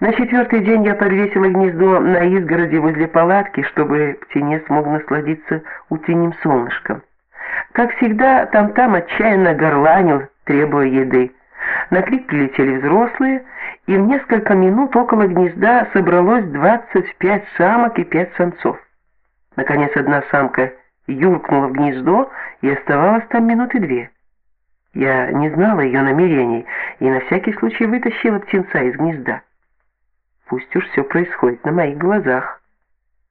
На четвертый день я подвесила гнездо на изгороди возле палатки, чтобы птенец мог насладиться утренним солнышком. Как всегда, там-там отчаянно горланил, требуя еды. На крик прилетели взрослые, и в несколько минут около гнезда собралось 25 самок и 5 самцов. Наконец одна самка юркнула в гнездо и оставалась там минуты две. Я не знала ее намерений и на всякий случай вытащила птенца из гнезда. Пусть уж все происходит на моих глазах.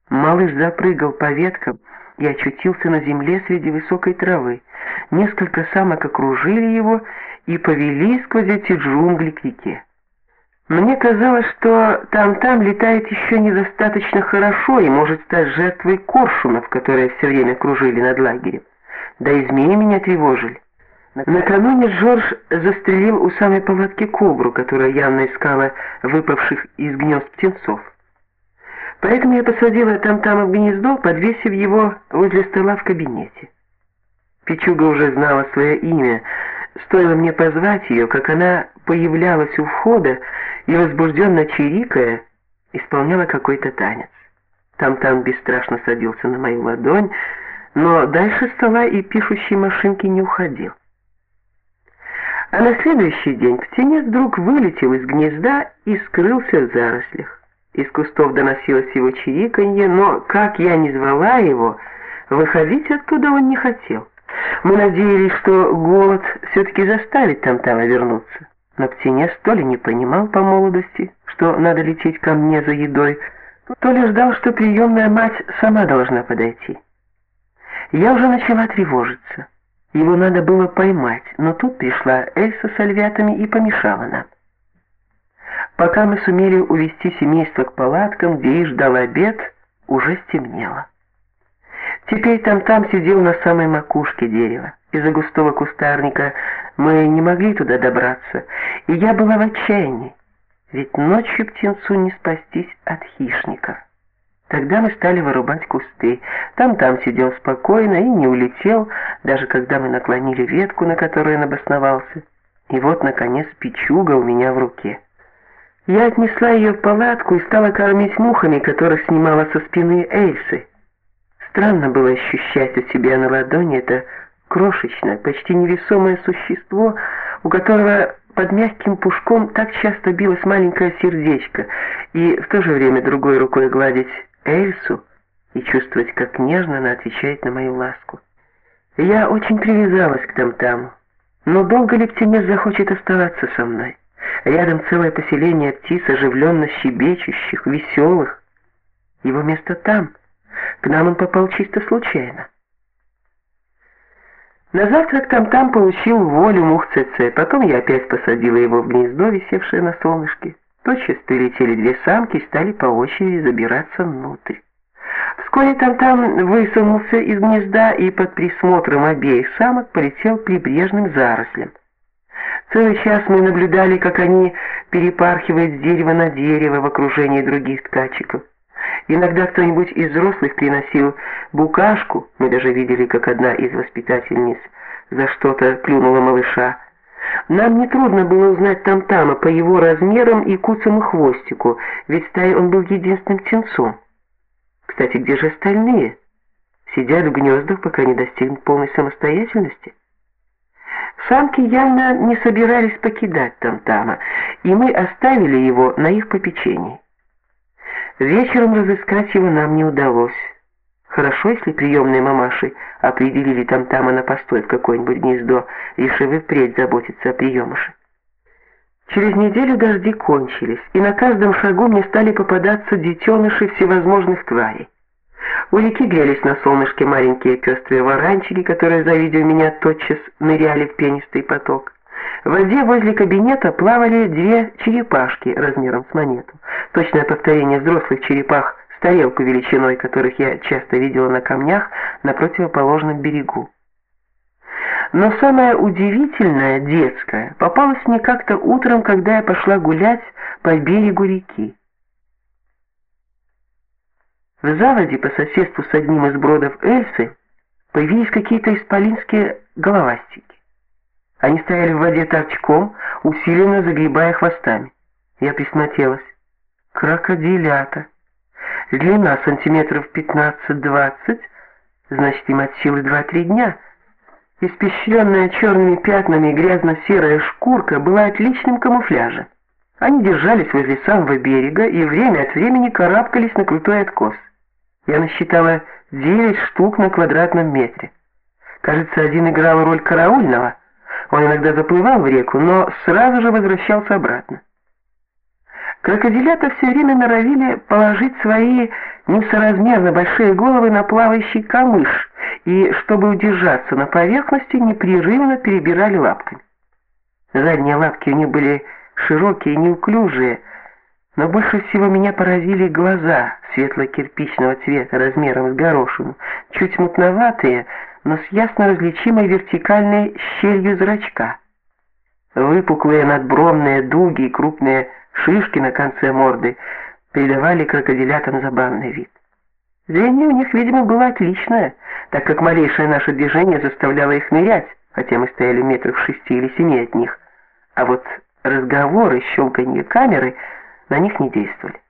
Малыш запрыгал по веткам и очутился на земле среди высокой травы. Несколько самок окружили его и повели сквозь эти джунгли к реке. Мне казалось, что там-там летает еще недостаточно хорошо и может стать жертвой коршунов, которые все время кружили над лагерем. Да и змеи меня тревожили. Накануне Джордж застрелил у самой палатки кобру, которая явно искала выпавших из гнезд птенцов. Поэтому я посадила там-там в гнездо, подвесив его возле стола в кабинете. Печуга уже знала свое имя. Стоило мне позвать ее, как она появлялась у входа и, возбужденно чирикая, исполняла какой-то танец. Там-там бесстрашно садился на мою ладонь, но дальше стола и пишущей машинки не уходил. А на следующий день птенец вдруг вылетел из гнезда и скрылся в зарослях. Из кустов доносилось его чириканье, но, как я ни звала его, выходить оттуда он не хотел. Мы надеялись, что голод все-таки заставит Тамтама вернуться. Но птенец то ли не понимал по молодости, что надо лететь ко мне за едой, то ли ждал, что приемная мать сама должна подойти. Я уже начала тревожиться. Его надо было поймать, но тут пришла Эльса с альвятами и помешала нам. Пока мы сумели увести семейство к палаткам, где их ждал обед, уже стемнело. Теперь там-там сидел на самой макушке дерева. Из-за густого кустарника мы не могли туда добраться, и я была в отчаянии, ведь ночью птенцу не спастись от хищников. Тогда мы стали вырубать кусты. Там-там сидел спокойно и не улетел, даже когда мы наклонили ветку, на которой он обосновался. И вот, наконец, печуга у меня в руке. Я отнесла ее в палатку и стала кормить мухами, которых снимала со спины Эльсы. Странно было ощущать у себя на ладони это крошечное, почти невесомое существо, у которого под мягким пушком так часто билось маленькое сердечко, и в то же время другой рукой гладить Эльсу и чувствовать, как нежно она отвечает на мою ласку. Я очень привязалась к там-таму, но долго ли птенец захочет оставаться со мной? Рядом целое поселение птиц, оживленно щебечущих, веселых. Его место там — к нам он попал чисто случайно. На завтрак там-там получил волю мух ЦЦ, потом я опять посадила его в гнездо, висевшее на солнышке. Тотчас прилетели две самки и стали по очереди забираться внутрь. Вскоре там-там высунулся из гнезда и под присмотром обеих самок полетел прибрежным зарослям. Целый час мы наблюдали, как они перепархивают с дерева на дерево в окружении других ткачиков. Иногда кто-нибудь из взрослых приносил букашку, мы даже видели, как одна из воспитательниц за что-то клюнула малыша. Нам не трудно было узнать Тамтама по его размерам и куцому хвостику, ведь стаи он был единственным птенцом. Кстати, где же остальные? Сидят в гнездах, пока не достигнут полной самостоятельности? Самки явно не собирались покидать Тамтама, и мы оставили его на их попечении. Вечером разыскать его нам не удалось. Хорошо, если приемные мамаши определили там-тама на постой в какое-нибудь гнездо, решив и впредь заботиться о приемыше. Через неделю дожди кончились, и на каждом шагу мне стали попадаться детеныши всевозможных тварей. У реки грелись на солнышке маленькие пестрые варанчики, которые, завидев меня, тотчас ныряли в пенистый поток. В воде возле кабинета плавали две черепашки размером с монету. Точное повторение взрослых черепах с тарелку величиной, которых я часто видела на камнях на противоположном берегу. Но самое удивительное, детское, попалось мне как-то утром, когда я пошла гулять по берегу реки. В заводе по соседству с одним из бродов Эльсы появились какие-то исполинские головастики. Они стояли в воде торчком, усиленно загребая хвостами. Я присмотрелась. крокодилята. Длина сантиметров 15-20, значит им от силы 2-3 дня. Испещренная черными пятнами грязно-серая шкурка была отличным камуфляжем. Они держались возле самого берега и время от времени карабкались на крутой откос. Я насчитала 9 штук на квадратном метре. Кажется, один играл роль караульного. Он иногда заплывал в реку, но сразу же возвращался обратно. Крокодилята все время норовили положить свои несоразмерно большие головы на плавающий камыш и, чтобы удержаться на поверхности, непрерывно перебирали лапками. Задние лапки у них были широкие и неуклюжие, но больше всего меня поразили глаза светло-кирпичного цвета размером с горошину, чуть мутноватые, но с ясно различимой вертикальной щелью зрачка. Выпуклые надбровные дуги и крупные шишки на конце морды придавали крокодилятам забавный вид. Зрение у них, видимо, было отличное, так как малейшее наше движение заставляло их нырять, хотя мы стояли метров в шести или семи от них, а вот разговоры, щелканье камеры на них не действовали.